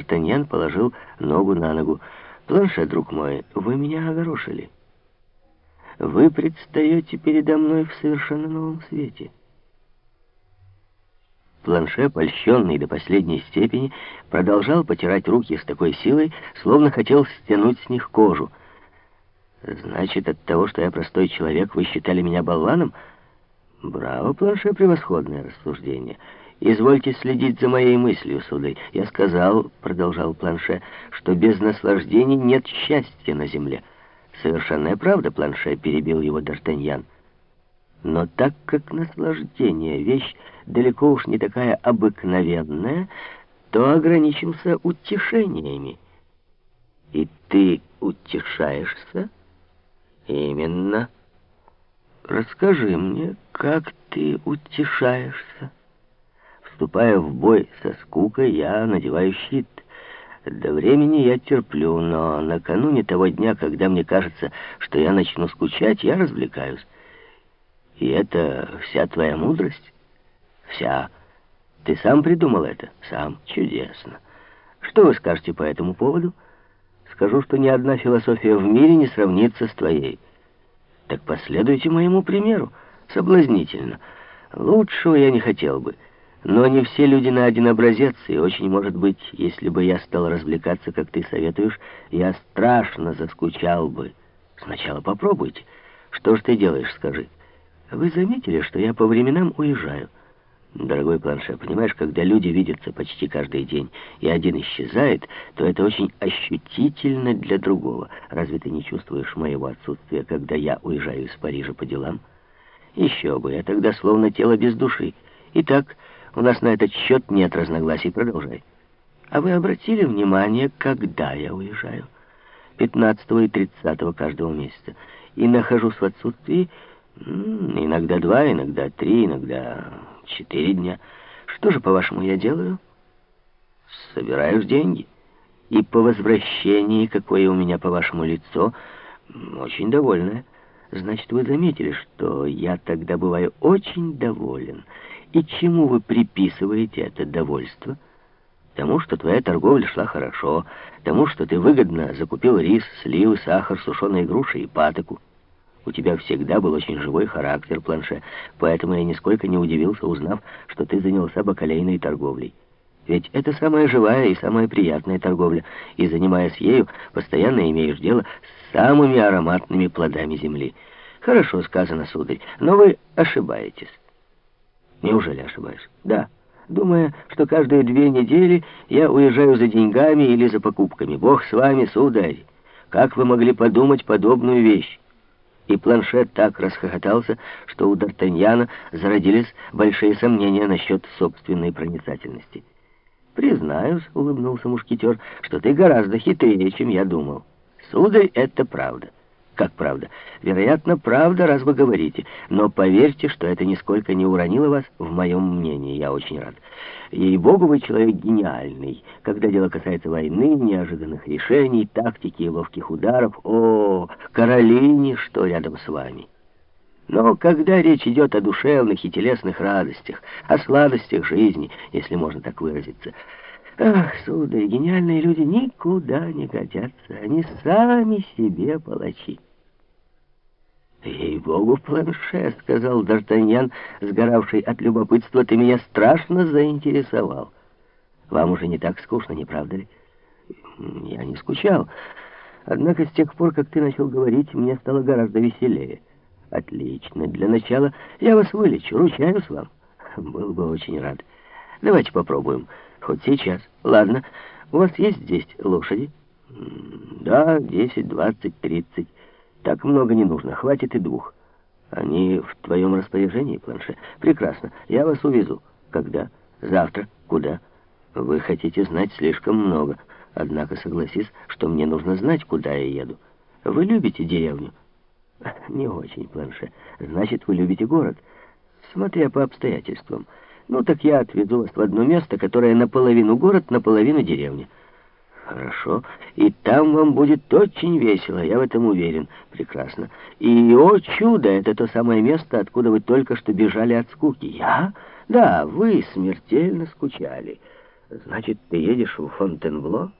Д'Артаньян положил ногу на ногу. «Планше, друг мой, вы меня огорошили. Вы предстаете передо мной в совершенно новом свете». Планше, польщенный до последней степени, продолжал потирать руки с такой силой, словно хотел стянуть с них кожу. «Значит, от того, что я простой человек, вы считали меня болваном?» «Браво, Планше, превосходное рассуждение. Извольте следить за моей мыслью, сударь. Я сказал, — продолжал Планше, — что без наслаждений нет счастья на земле». «Совершенная правда, Планше», — перебил его Д'Артаньян. Но так как наслаждение — вещь далеко уж не такая обыкновенная, то ограничился утешениями. И ты утешаешься? Именно. Расскажи мне, как ты утешаешься? Вступая в бой со скукой, я надеваю щит. До времени я терплю, но накануне того дня, когда мне кажется, что я начну скучать, я развлекаюсь. И это вся твоя мудрость? Вся. Ты сам придумал это? Сам. Чудесно. Что вы скажете по этому поводу? Скажу, что ни одна философия в мире не сравнится с твоей. Так последуйте моему примеру. Соблазнительно. Лучшего я не хотел бы. Но не все люди на один образец, и очень может быть, если бы я стал развлекаться, как ты советуешь, я страшно заскучал бы. Сначала попробуйте. Что ж ты делаешь, скажи? Вы заметили, что я по временам уезжаю? Дорогой планше, понимаешь, когда люди видятся почти каждый день, и один исчезает, то это очень ощутительно для другого. Разве ты не чувствуешь моего отсутствия, когда я уезжаю из Парижа по делам? Еще бы, я тогда словно тело без души. Итак, у нас на этот счет нет разногласий, продолжай. А вы обратили внимание, когда я уезжаю? 15 и 30 каждого месяца. И нахожусь в отсутствии Иногда два, иногда три, иногда четыре дня. Что же, по-вашему, я делаю? Собираю деньги. И по возвращении, какое у меня, по-вашему, лицо, очень довольное. Значит, вы заметили, что я тогда бываю очень доволен. И чему вы приписываете это довольство? Тому, что твоя торговля шла хорошо, тому, что ты выгодно закупил рис, сливы, сахар, сушеные груши и патоку. У тебя всегда был очень живой характер, Планше, поэтому я нисколько не удивился, узнав, что ты занялся бакалейной торговлей. Ведь это самая живая и самая приятная торговля, и, занимаясь ею, постоянно имеешь дело с самыми ароматными плодами земли. Хорошо сказано, сударь, но вы ошибаетесь. Неужели ошибаюсь? Да, думая, что каждые две недели я уезжаю за деньгами или за покупками. Бог с вами, сударь. Как вы могли подумать подобную вещь? И планшет так расхохотался, что у Д'Артаньяна зародились большие сомнения насчет собственной проницательности. «Признаюсь», — улыбнулся мушкетер, — «что ты гораздо хитрее, чем я думал. Сударь, это правда». «Как правда?» «Вероятно, правда, раз вы говорите. Но поверьте, что это нисколько не уронило вас в моем мнении. Я очень рад. Ей-богу, вы человек гениальный. Когда дело касается войны, неожиданных решений, тактики и ловких ударов, о, Каролине, что рядом с вами». Но когда речь идет о душевных и телесных радостях, о сладостях жизни, если можно так выразиться, ах, сударь, гениальные люди никуда не годятся, они сами себе палачи. «Ей-богу, планше», — сказал Д'Артаньян, сгоравший от любопытства, — «ты меня страшно заинтересовал. Вам уже не так скучно, не правда ли?» «Я не скучал. Однако с тех пор, как ты начал говорить, мне стало гораздо веселее». «Отлично. Для начала я вас вылечу, ручаюсь вам. Был бы очень рад. Давайте попробуем. Хоть сейчас. Ладно. У вас есть здесь лошади?» «Да, десять, двадцать, тридцать». Так много не нужно, хватит и двух. Они в твоем распоряжении, планше? Прекрасно, я вас увезу. Когда? Завтра. Куда? Вы хотите знать слишком много. Однако согласись, что мне нужно знать, куда я еду. Вы любите деревню? Не очень, планше. Значит, вы любите город. Смотря по обстоятельствам. Ну, так я отведу вас в одно место, которое наполовину город, наполовину деревня. Хорошо. И там вам будет очень весело, я в этом уверен. Прекрасно. И, о чудо, это то самое место, откуда вы только что бежали от скуки. Я? Да, вы смертельно скучали. Значит, ты едешь в Фонтенбло?